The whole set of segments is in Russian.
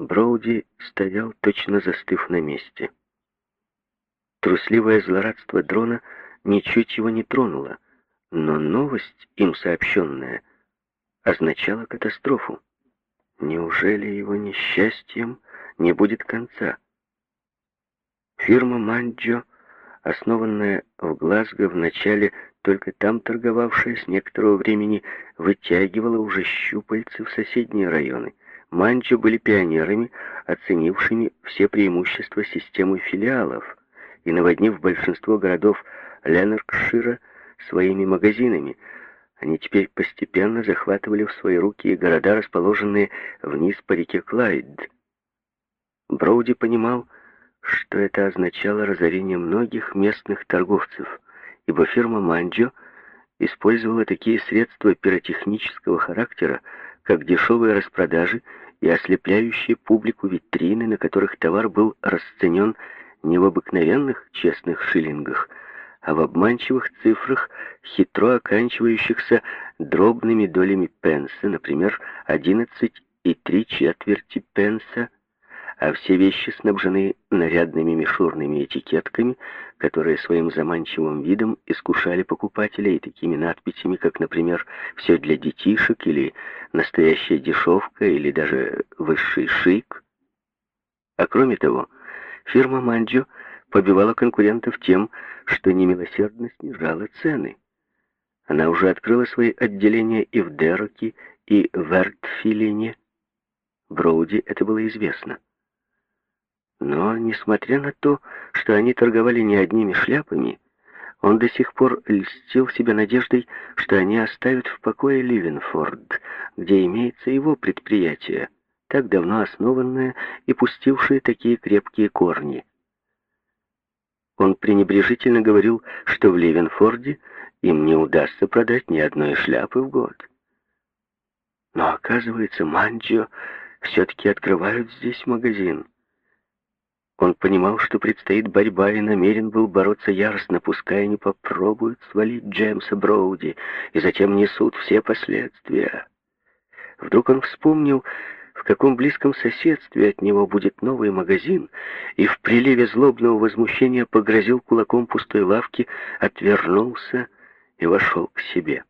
Броуди стоял, точно застыв на месте. Трусливое злорадство дрона ничуть его не тронуло, но новость, им сообщенная, означала катастрофу. Неужели его несчастьем не будет конца? Фирма Манджо, основанная в Глазго в начале, только там торговавшая с некоторого времени, вытягивала уже щупальцы в соседние районы. Манджо были пионерами, оценившими все преимущества системы филиалов и наводнив большинство городов Ленаркшира своими магазинами. Они теперь постепенно захватывали в свои руки и города, расположенные вниз по реке Клайд. Броуди понимал, что это означало разорение многих местных торговцев, ибо фирма Манджо использовала такие средства пиротехнического характера, как дешевые распродажи и ослепляющие публику витрины, на которых товар был расценен не в обыкновенных честных шиллингах, а в обманчивых цифрах, хитро оканчивающихся дробными долями пенса, например, 11 и 3 четверти пенса, а все вещи снабжены нарядными мишурными этикетками, которые своим заманчивым видом искушали покупателей такими надписями, как, например, «Все для детишек» или «Настоящая дешевка» или даже «Высший шик». А кроме того, фирма «Манджо» побивала конкурентов тем, что немилосердно снижала цены. Она уже открыла свои отделения и в Дероке, и в Эртфилине. Броуди это было известно. Но, несмотря на то, что они торговали не одними шляпами, он до сих пор льстил себе надеждой, что они оставят в покое Ливенфорд, где имеется его предприятие, так давно основанное и пустившее такие крепкие корни. Он пренебрежительно говорил, что в Ливенфорде им не удастся продать ни одной шляпы в год. Но, оказывается, Манджио все-таки открывают здесь магазин. Он понимал, что предстоит борьба, и намерен был бороться яростно, пускай они попробуют свалить Джеймса Броуди, и затем несут все последствия. Вдруг он вспомнил, в каком близком соседстве от него будет новый магазин, и в приливе злобного возмущения погрозил кулаком пустой лавки, отвернулся и вошел к себе.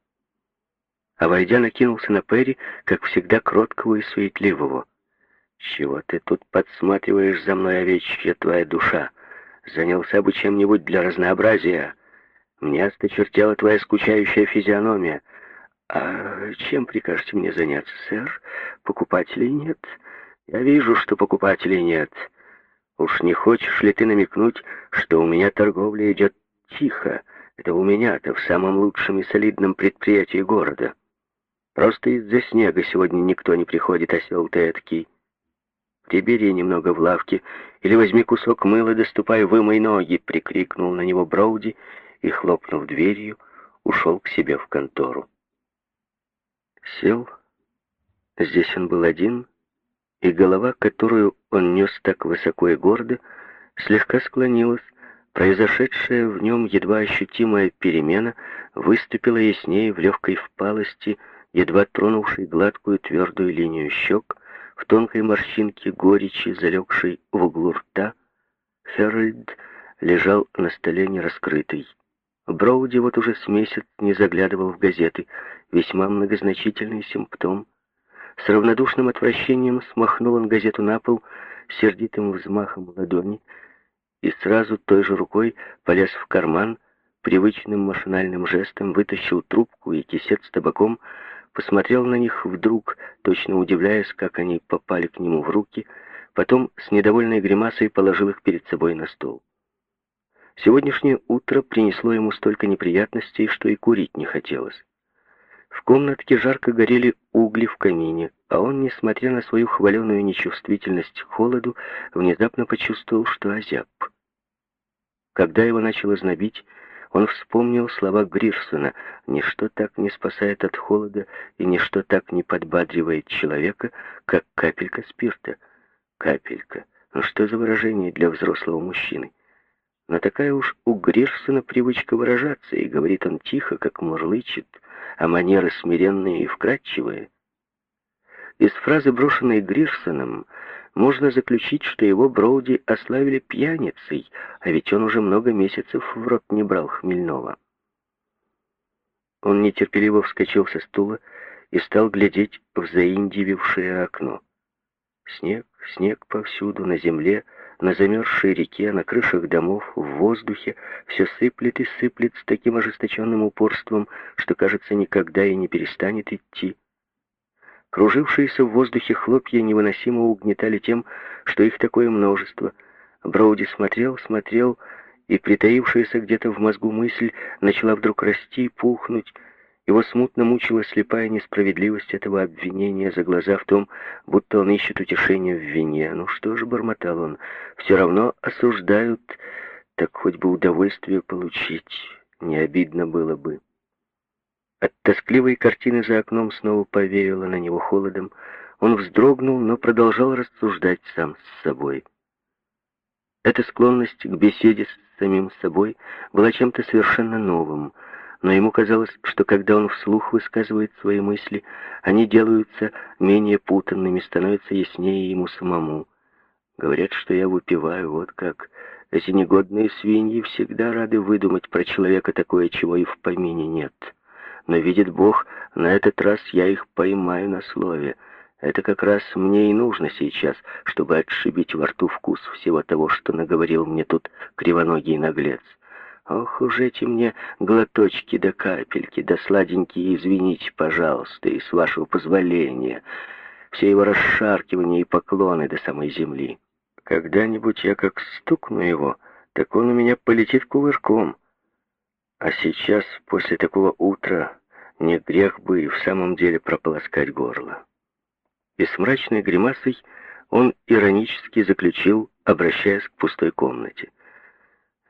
А войдя, накинулся на Перри, как всегда, кроткого и суетливого. «Чего ты тут подсматриваешь за мной, овечья твоя душа? Занялся бы чем-нибудь для разнообразия. Мне осточертела твоя скучающая физиономия. А чем прикажете мне заняться, сэр? Покупателей нет. Я вижу, что покупателей нет. Уж не хочешь ли ты намекнуть, что у меня торговля идет тихо? Это у меня-то в самом лучшем и солидном предприятии города. Просто из-за снега сегодня никто не приходит, осел ты эткий. «Прибери немного в лавке, или возьми кусок мыла, доступай, вымой ноги!» — прикрикнул на него Броуди и, хлопнув дверью, ушел к себе в контору. Сел. Здесь он был один, и голова, которую он нес так высоко и гордо, слегка склонилась, Произошедшая в нем едва ощутимая перемена выступила яснее в легкой впалости, едва тронувшей гладкую твердую линию щек, в тонкой морщинке горечи, залегшей в углу рта, Хэрольд лежал на столе нераскрытый. Броуди вот уже с месяц не заглядывал в газеты, весьма многозначительный симптом. С равнодушным отвращением смахнул он газету на пол сердитым взмахом ладони и сразу той же рукой полез в карман, привычным машинальным жестом вытащил трубку и кисет с табаком, посмотрел на них вдруг, точно удивляясь, как они попали к нему в руки, потом с недовольной гримасой положил их перед собой на стол. Сегодняшнее утро принесло ему столько неприятностей, что и курить не хотелось. В комнатке жарко горели угли в камине, а он, несмотря на свою хваленую нечувствительность к холоду, внезапно почувствовал, что озяб. Когда его начало знобить, он вспомнил слова Грирсона «Ничто так не спасает от холода и ничто так не подбадривает человека, как капелька спирта». Капелька. Ну что за выражение для взрослого мужчины? Но такая уж у Грирсона привычка выражаться, и говорит он тихо, как мурлычет, а манеры смиренные и вкрадчивые. Из фразы, брошенной Грирсоном, можно заключить, что его Броуди ославили пьяницей, а ведь он уже много месяцев в рот не брал хмельного. Он нетерпеливо вскочил со стула и стал глядеть в заиндивившее окно. Снег, снег повсюду, на земле, на замерзшей реке, на крышах домов, в воздухе, все сыплет и сыплет с таким ожесточенным упорством, что, кажется, никогда и не перестанет идти. Кружившиеся в воздухе хлопья невыносимо угнетали тем, что их такое множество. Броуди смотрел, смотрел, и притаившаяся где-то в мозгу мысль начала вдруг расти, пухнуть. Его смутно мучила слепая несправедливость этого обвинения за глаза в том, будто он ищет утешения в вине. Ну что же, бормотал он, все равно осуждают, так хоть бы удовольствие получить, не обидно было бы. От тоскливой картины за окном снова повеяло на него холодом. Он вздрогнул, но продолжал рассуждать сам с собой. Эта склонность к беседе с самим собой была чем-то совершенно новым, но ему казалось, что когда он вслух высказывает свои мысли, они делаются менее путанными, становятся яснее ему самому. Говорят, что я выпиваю, вот как. Эти негодные свиньи всегда рады выдумать про человека такое, чего и в помине нет но, видит Бог, на этот раз я их поймаю на слове. Это как раз мне и нужно сейчас, чтобы отшибить во рту вкус всего того, что наговорил мне тут кривоногий наглец. Ох уж эти мне глоточки да капельки, да сладенькие, извините, пожалуйста, и с вашего позволения. Все его расшаркивания и поклоны до самой земли. Когда-нибудь я как стукну его, так он у меня полетит кувырком. А сейчас, после такого утра, не грех бы и в самом деле прополоскать горло. И с мрачной гримасой он иронически заключил, обращаясь к пустой комнате.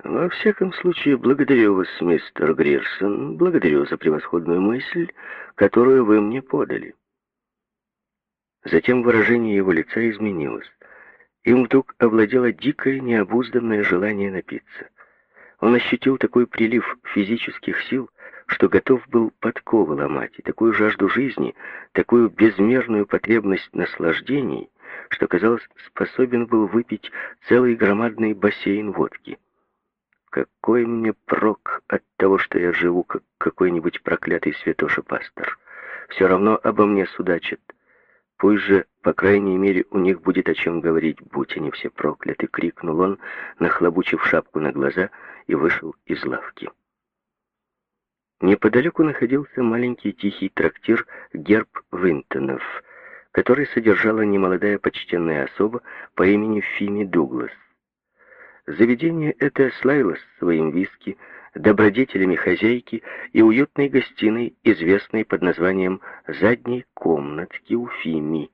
«Во всяком случае, благодарю вас, мистер Грирсон, благодарю за превосходную мысль, которую вы мне подали». Затем выражение его лица изменилось. Им вдруг овладело дикое, необузданное желание напиться — он ощутил такой прилив физических сил, что готов был подковы ломать, и такую жажду жизни, такую безмерную потребность наслаждений, что, казалось, способен был выпить целый громадный бассейн водки. Какой мне прок от того, что я живу, как какой-нибудь проклятый святоша-пастор? Все равно обо мне судачат. Пусть же, по крайней мере, у них будет о чем говорить, будь они все прокляты, крикнул он, нахлобучив шапку на глаза и вышел из лавки. Неподалеку находился маленький тихий трактир «Герб Винтонов», который содержала немолодая почтенная особа по имени Фими Дуглас. Заведение это славилось своим виски, добродетелями хозяйки и уютной гостиной, известной под названием «Задней комнатки у Фими»,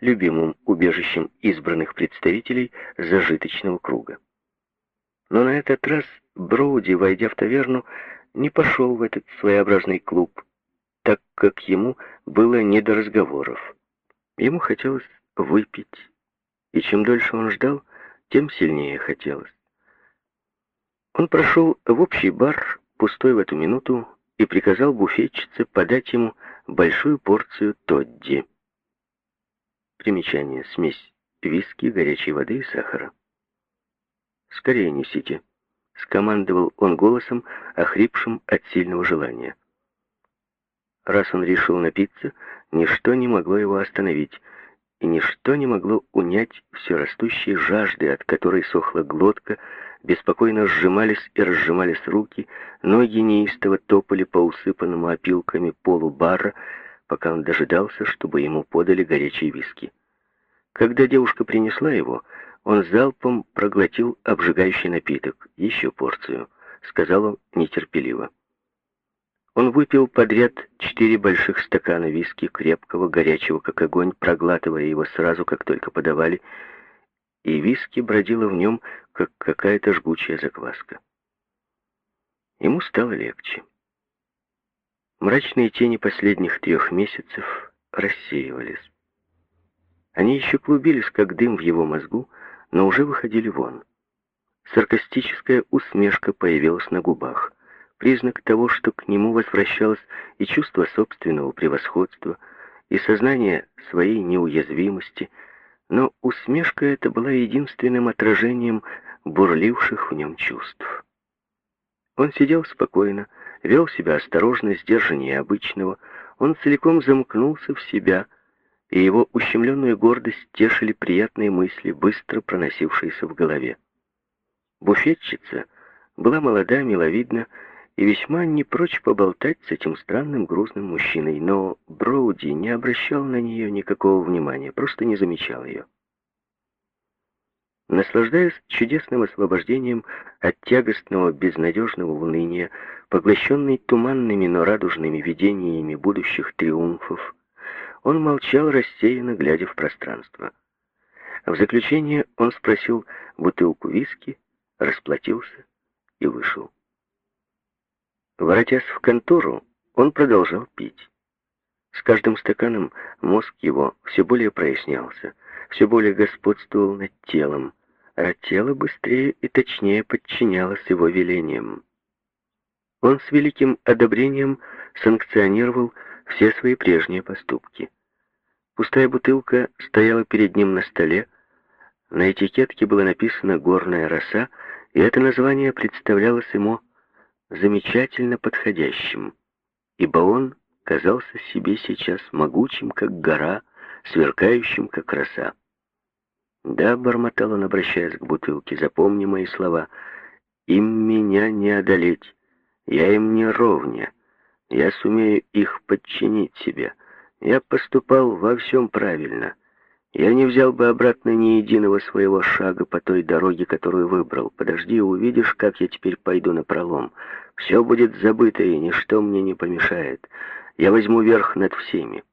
любимым убежищем избранных представителей зажиточного круга. Но на этот раз Броуди, войдя в таверну, не пошел в этот своеобразный клуб, так как ему было не до разговоров. Ему хотелось выпить, и чем дольше он ждал, тем сильнее хотелось. Он прошел в общий бар, пустой в эту минуту, и приказал буфетчице подать ему большую порцию тодди. Примечание. Смесь виски, горячей воды и сахара. «Скорее несите», — скомандовал он голосом, охрипшим от сильного желания. Раз он решил напиться, ничто не могло его остановить, и ничто не могло унять все растущей жажды, от которой сохла глотка, беспокойно сжимались и разжимались руки, ноги неистово топали по усыпанному опилками полу бара, пока он дожидался, чтобы ему подали горячие виски. Когда девушка принесла его, он залпом проглотил обжигающий напиток, еще порцию, сказал он нетерпеливо. Он выпил подряд четыре больших стакана виски, крепкого, горячего, как огонь, проглатывая его сразу, как только подавали, и виски бродила в нем, как какая-то жгучая закваска. Ему стало легче. Мрачные тени последних трех месяцев рассеивались. Они еще клубились, как дым в его мозгу, но уже выходили вон. Саркастическая усмешка появилась на губах, признак того, что к нему возвращалось и чувство собственного превосходства, и сознание своей неуязвимости, но усмешка эта была единственным отражением бурливших в нем чувств. Он сидел спокойно, вел себя осторожно, сдержаннее обычного, он целиком замкнулся в себя, и его ущемленную гордость тешили приятные мысли, быстро проносившиеся в голове. Буфетчица была молода, миловидна и весьма не прочь поболтать с этим странным грузным мужчиной, но Броуди не обращал на нее никакого внимания, просто не замечал ее. Наслаждаясь чудесным освобождением от тягостного безнадежного уныния, поглощенный туманными, но радужными видениями будущих триумфов, он молчал рассеянно, глядя в пространство. В заключение он спросил бутылку виски, расплатился и вышел. Воротясь в контору, он продолжал пить. С каждым стаканом мозг его все более прояснялся, все более господствовал над телом, а тело быстрее и точнее подчинялось его велениям. Он с великим одобрением санкционировал все свои прежние поступки. Пустая бутылка стояла перед ним на столе, на этикетке было написано «Горная роса», и это название представлялось ему замечательно подходящим, ибо он казался себе сейчас могучим, как гора, сверкающим, как роса. «Да», — бормотал он, обращаясь к бутылке, — «запомни мои слова. Им меня не одолеть. Я им не ровня. Я сумею их подчинить себе. Я поступал во всем правильно. Я не взял бы обратно ни единого своего шага по той дороге, которую выбрал. Подожди, увидишь, как я теперь пойду на пролом. Все будет забыто, и ничто мне не помешает. Я возьму верх над всеми».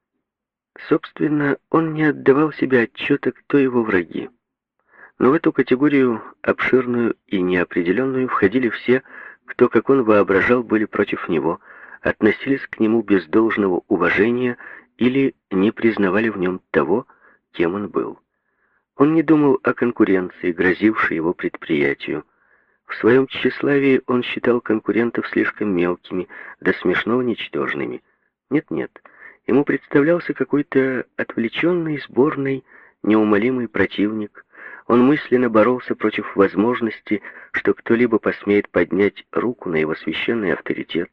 Собственно, он не отдавал себе отчета, кто его враги. Но в эту категорию, обширную и неопределенную, входили все, кто, как он воображал, были против него, относились к нему без должного уважения или не признавали в нем того, кем он был. Он не думал о конкуренции, грозившей его предприятию. В своем тщеславии он считал конкурентов слишком мелкими, до смешного ничтожными. Нет-нет, Ему представлялся какой-то отвлеченный, сборный, неумолимый противник. Он мысленно боролся против возможности, что кто-либо посмеет поднять руку на его священный авторитет.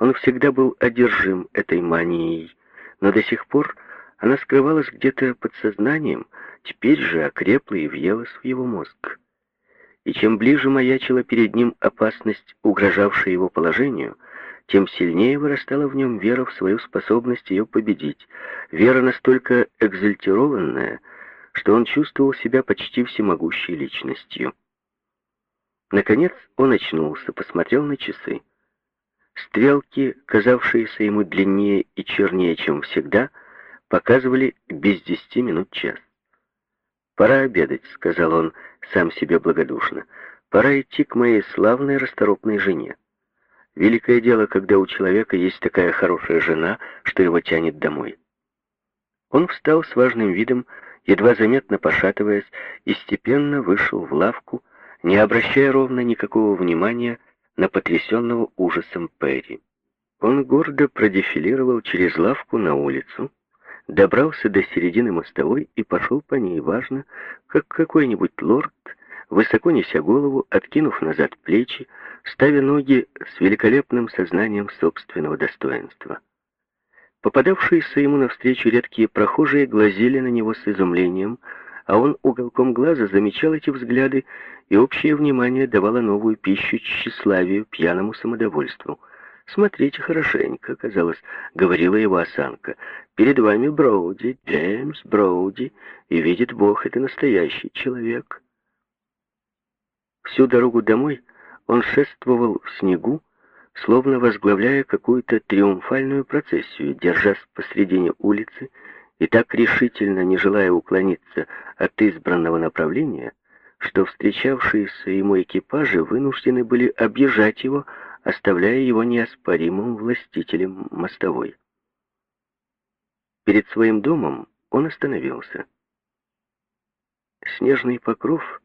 Он всегда был одержим этой манией, но до сих пор она скрывалась где-то под сознанием, теперь же окрепла и въелась в его мозг. И чем ближе маячила перед ним опасность, угрожавшая его положению, тем сильнее вырастала в нем вера в свою способность ее победить, вера настолько экзальтированная, что он чувствовал себя почти всемогущей личностью. Наконец он очнулся, посмотрел на часы. Стрелки, казавшиеся ему длиннее и чернее, чем всегда, показывали без десяти минут час. «Пора обедать», — сказал он сам себе благодушно. «Пора идти к моей славной расторопной жене». Великое дело, когда у человека есть такая хорошая жена, что его тянет домой. Он встал с важным видом, едва заметно пошатываясь, и степенно вышел в лавку, не обращая ровно никакого внимания на потрясенного ужасом Перри. Он гордо продефилировал через лавку на улицу, добрался до середины мостовой и пошел по ней важно, как какой-нибудь лорд, высоко неся голову, откинув назад плечи, ставя ноги с великолепным сознанием собственного достоинства. Попадавшиеся ему навстречу редкие прохожие глазели на него с изумлением, а он уголком глаза замечал эти взгляды, и общее внимание давало новую пищу тщеславию, пьяному самодовольству. «Смотрите хорошенько», — казалось, говорила его осанка. «Перед вами Броуди, Джеймс Броуди, и видит Бог, это настоящий человек». Всю дорогу домой он шествовал в снегу, словно возглавляя какую-то триумфальную процессию, держась посредине улицы и так решительно не желая уклониться от избранного направления, что встречавшиеся ему экипажи вынуждены были объезжать его, оставляя его неоспоримым властителем мостовой. Перед своим домом он остановился. Снежный покров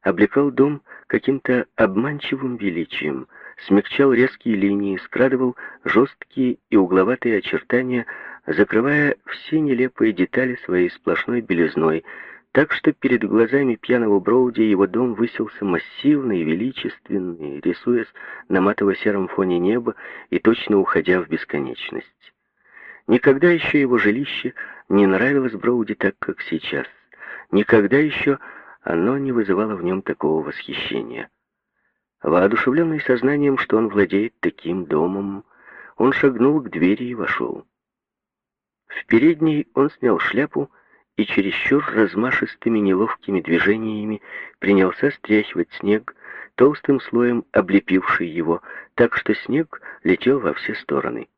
облекал дом каким-то обманчивым величием, смягчал резкие линии, скрадывал жесткие и угловатые очертания закрывая все нелепые детали своей сплошной белизной, так что перед глазами пьяного Броуди его дом высился массивный, величественный, рисуясь на матово-сером фоне неба и точно уходя в бесконечность. Никогда еще его жилище не нравилось Броуди так, как сейчас. Никогда еще оно не вызывало в нем такого восхищения. Воодушевленный сознанием, что он владеет таким домом, он шагнул к двери и вошел. В передней он снял шляпу и чересчур размашистыми неловкими движениями принялся стряхивать снег, толстым слоем облепивший его, так что снег летел во все стороны.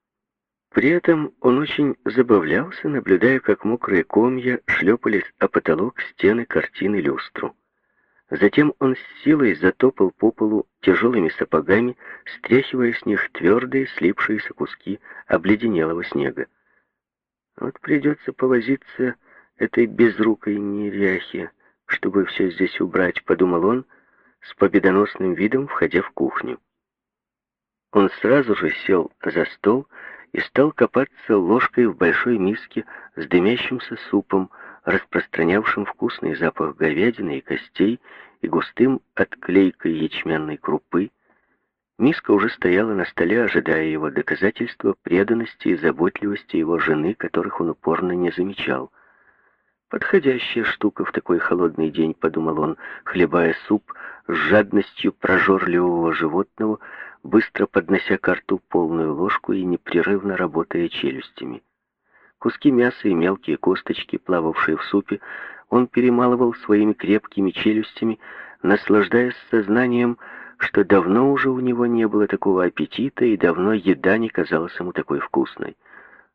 При этом он очень забавлялся, наблюдая, как мокрые комья шлепались о потолок стены картины люстру. Затем он с силой затопал по полу тяжелыми сапогами, стряхивая с них твердые слипшиеся куски обледенелого снега. Вот придется повозиться этой безрукой неряхе, чтобы все здесь убрать, подумал он, с победоносным видом входя в кухню. Он сразу же сел за стол и стал копаться ложкой в большой миске с дымящимся супом, распространявшим вкусный запах говядины и костей и густым отклейкой ячменной крупы. Миска уже стояла на столе, ожидая его доказательства преданности и заботливости его жены, которых он упорно не замечал. «Подходящая штука в такой холодный день», — подумал он, хлебая суп с жадностью прожорливого животного, быстро поднося к рту полную ложку и непрерывно работая челюстями. Куски мяса и мелкие косточки, плававшие в супе, он перемалывал своими крепкими челюстями, наслаждаясь сознанием, что давно уже у него не было такого аппетита и давно еда не казалась ему такой вкусной.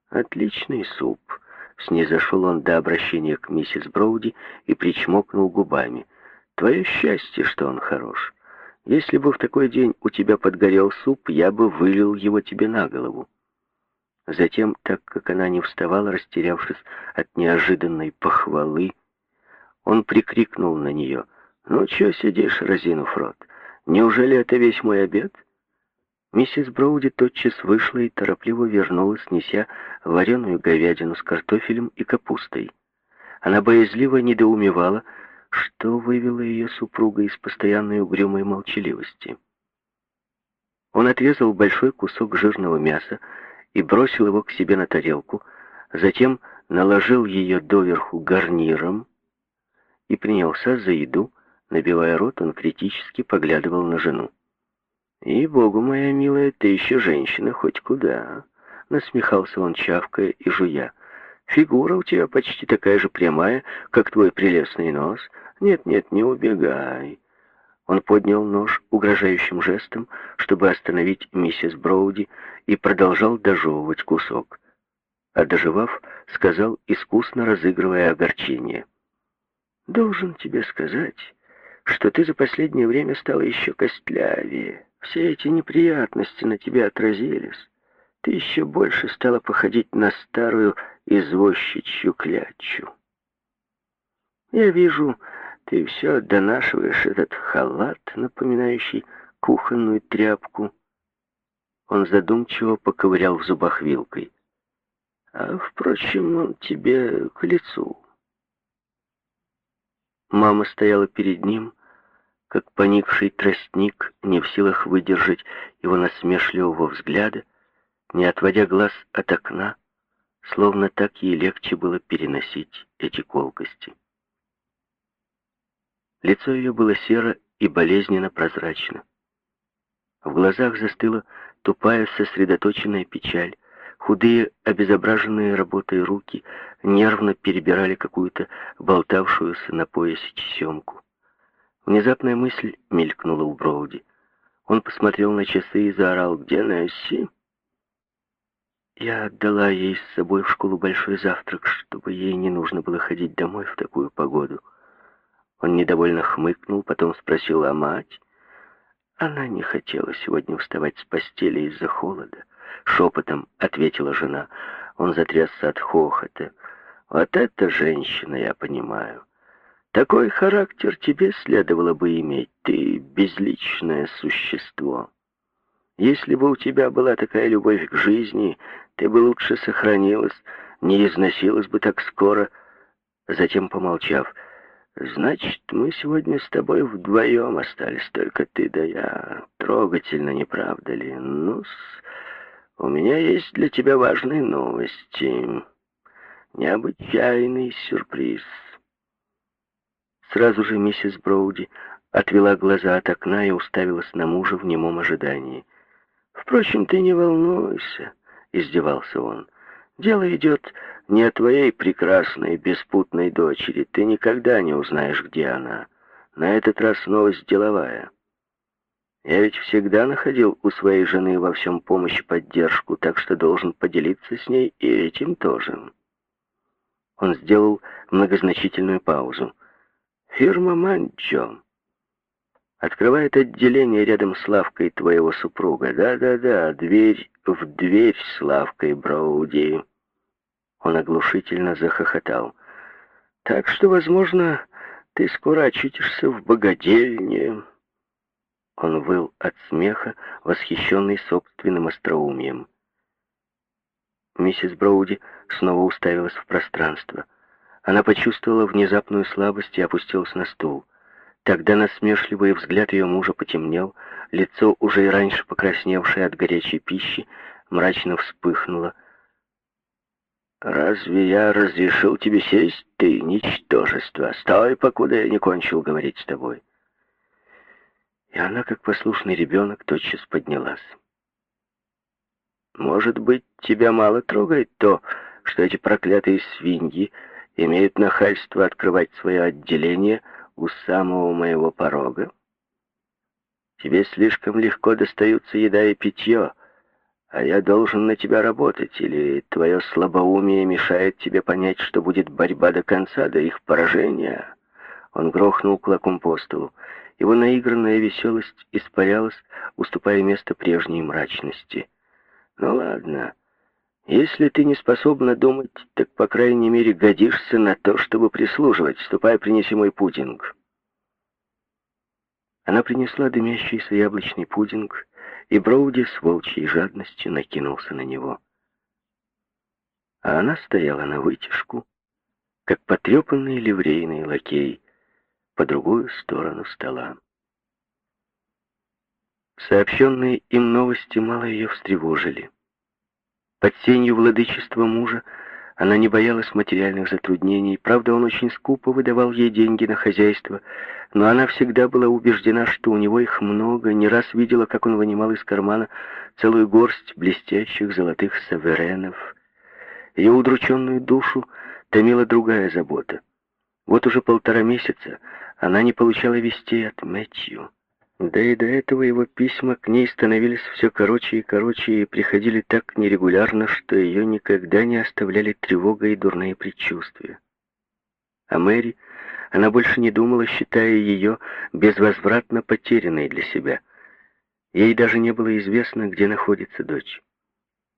«Отличный суп!» Снизошел он до обращения к миссис Броуди и причмокнул губами. «Твое счастье, что он хорош. Если бы в такой день у тебя подгорел суп, я бы вылил его тебе на голову. Затем, так как она не вставала, растерявшись от неожиданной похвалы, он прикрикнул на нее. «Ну, чё сидишь, разинув рот? Неужели это весь мой обед?» Миссис Броуди тотчас вышла и торопливо вернулась, неся вареную говядину с картофелем и капустой. Она боязливо недоумевала, что вывело ее супруга из постоянной угрюмой молчаливости. Он отрезал большой кусок жирного мяса и бросил его к себе на тарелку, затем наложил ее доверху гарниром и принялся за еду, набивая рот, он критически поглядывал на жену. «И, богу, моя милая, ты еще женщина хоть куда!» Насмехался он, чавкая и жуя. Фигура у тебя почти такая же прямая, как твой прелестный нос. Нет-нет, не убегай. Он поднял нож угрожающим жестом, чтобы остановить миссис Броуди, и продолжал дожевывать кусок. А доживав, сказал, искусно разыгрывая огорчение. «Должен тебе сказать, что ты за последнее время стала еще костлявее. Все эти неприятности на тебя отразились. Ты еще больше стала походить на старую извозчичью клячу. Я вижу, ты все донашиваешь этот халат, напоминающий кухонную тряпку. Он задумчиво поковырял в зубах вилкой. А, впрочем, он тебе к лицу. Мама стояла перед ним, как поникший тростник, не в силах выдержать его насмешливого взгляда, не отводя глаз от окна, словно так ей легче было переносить эти колкости. Лицо ее было серо и болезненно прозрачно. В глазах застыла тупая сосредоточенная печаль, худые, обезображенные работой руки нервно перебирали какую-то болтавшуюся на поясе тесемку. Внезапная мысль мелькнула у Броуди. Он посмотрел на часы и заорал «Где Несси?» Я отдала ей с собой в школу большой завтрак, чтобы ей не нужно было ходить домой в такую погоду. Он недовольно хмыкнул, потом спросил, а мать? Она не хотела сегодня вставать с постели из-за холода. Шепотом ответила жена. Он затрясся от хохота. Вот эта женщина, я понимаю. Такой характер тебе следовало бы иметь. Ты безличное существо. Если бы у тебя была такая любовь к жизни, Ты бы лучше сохранилась, не износилась бы так скоро. Затем, помолчав, «Значит, мы сегодня с тобой вдвоем остались, только ты да я. Трогательно, не правда ли? ну у меня есть для тебя важные новости. Необычайный сюрприз». Сразу же миссис Броуди отвела глаза от окна и уставилась на мужа в немом ожидании. «Впрочем, ты не волнуйся», — издевался он. «Дело идет не о твоей прекрасной, беспутной дочери. Ты никогда не узнаешь, где она. На этот раз новость деловая. Я ведь всегда находил у своей жены во всем помощь и поддержку, так что должен поделиться с ней и этим тоже». Он сделал многозначительную паузу. «Фирма Манчо открывает отделение рядом с лавкой твоего супруга. Да-да-да, дверь в дверь с лавкой Броуди». Он оглушительно захохотал. «Так что, возможно, ты скоро очутишься в богадельне». Он выл от смеха, восхищенный собственным остроумием. Миссис Броуди снова уставилась в пространство. Она почувствовала внезапную слабость и опустилась на стул. Тогда насмешливый взгляд ее мужа потемнел, лицо, уже и раньше покрасневшее от горячей пищи, мрачно вспыхнуло. «Разве я разрешил тебе сесть, ты, ничтожество? Стой, покуда я не кончил говорить с тобой». И она, как послушный ребенок, тотчас поднялась. «Может быть, тебя мало трогает то, что эти проклятые свиньи имеют нахальство открывать свое отделение у самого моего порога? Тебе слишком легко достаются еда и питье, а я должен на тебя работать, или твое слабоумие мешает тебе понять, что будет борьба до конца, до их поражения?» Он грохнул кулаком по столу. Его наигранная веселость испарялась, уступая место прежней мрачности. «Ну ладно, если ты не способна думать, так, по крайней мере, годишься на то, чтобы прислуживать. Ступай, принеси мой пудинг». Она принесла дымящийся яблочный пудинг, и Броуди с волчьей жадностью накинулся на него. А она стояла на вытяжку, как потрепанный ливрейный лакей, по другую сторону стола. Сообщенные им новости мало ее встревожили. Под сенью владычества мужа она не боялась материальных затруднений. Правда, он очень скупо выдавал ей деньги на хозяйство, но она всегда была убеждена, что у него их много, не раз видела, как он вынимал из кармана целую горсть блестящих золотых саверенов. Ее удрученную душу томила другая забота. Вот уже полтора месяца она не получала вестей от Мэтью. Да и до этого его письма к ней становились все короче и короче и приходили так нерегулярно, что ее никогда не оставляли тревога и дурные предчувствия. А Мэри, она больше не думала, считая ее безвозвратно потерянной для себя. Ей даже не было известно, где находится дочь.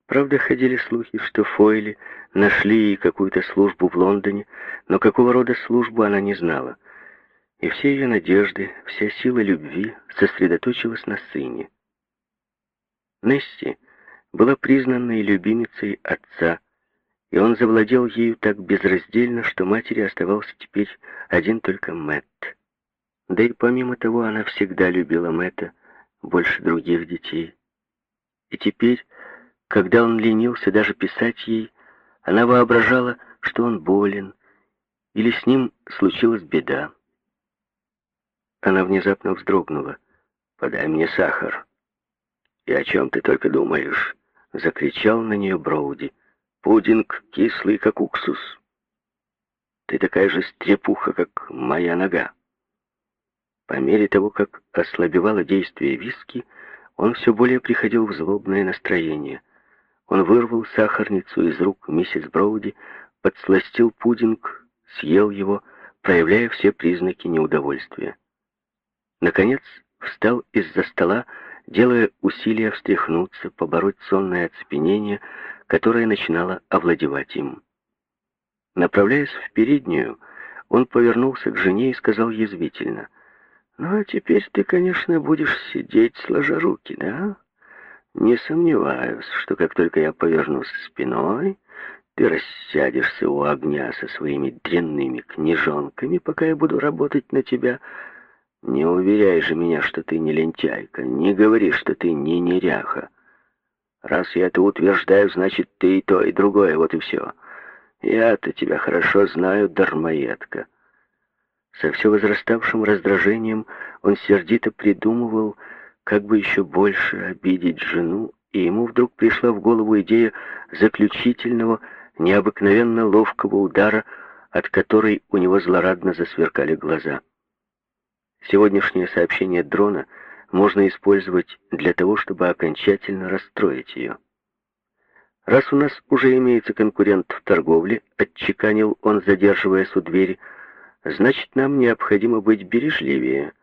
Правда, ходили слухи, что Фойли нашли какую-то службу в Лондоне, но какого рода службу она не знала — и все ее надежды, вся сила любви сосредоточилась на сыне. Несси была признанной любимицей отца, и он завладел ею так безраздельно, что матери оставался теперь один только Мэтт. Да и помимо того, она всегда любила Мэтта больше других детей. И теперь, когда он ленился даже писать ей, она воображала, что он болен, или с ним случилась беда. Она внезапно вздрогнула. «Подай мне сахар». «И о чем ты только думаешь?» — закричал на нее Броуди. «Пудинг кислый, как уксус. Ты такая же стрепуха, как моя нога». По мере того, как ослабевало действие виски, он все более приходил в злобное настроение. Он вырвал сахарницу из рук миссис Броуди, подсластил пудинг, съел его, проявляя все признаки неудовольствия. Наконец встал из-за стола, делая усилия встряхнуться, побороть сонное оцепенение, которое начинало овладевать им. Направляясь в переднюю, он повернулся к жене и сказал язвительно, «Ну, а теперь ты, конечно, будешь сидеть, сложа руки, да? Не сомневаюсь, что как только я повернусь спиной, ты рассядешься у огня со своими дрянными книжонками, пока я буду работать на тебя. Не уверяй же меня, что ты не лентяйка, не говори, что ты не неряха. Раз я это утверждаю, значит, ты и то, и другое, вот и все. Я-то тебя хорошо знаю, дармоедка. Со все возраставшим раздражением он сердито придумывал, как бы еще больше обидеть жену, и ему вдруг пришла в голову идея заключительного, необыкновенно ловкого удара, от которой у него злорадно засверкали глаза. Сегодняшнее сообщение дрона можно использовать для того, чтобы окончательно расстроить ее. «Раз у нас уже имеется конкурент в торговле», — отчеканил он, задерживаясь у двери, — «значит, нам необходимо быть бережливее.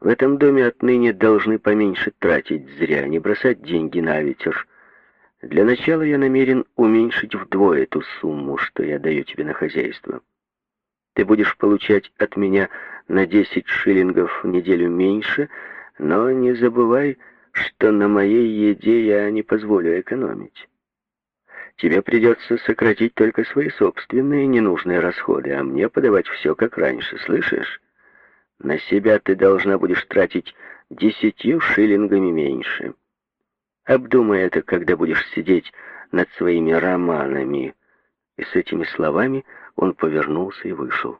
В этом доме отныне должны поменьше тратить зря, не бросать деньги на ветер. Для начала я намерен уменьшить вдвое ту сумму, что я даю тебе на хозяйство. Ты будешь получать от меня на 10 шиллингов в неделю меньше, но не забывай, что на моей еде я не позволю экономить. Тебе придется сократить только свои собственные ненужные расходы, а мне подавать все как раньше, слышишь? На себя ты должна будешь тратить десятью шиллингами меньше. Обдумай это, когда будешь сидеть над своими романами. И с этими словами он повернулся и вышел.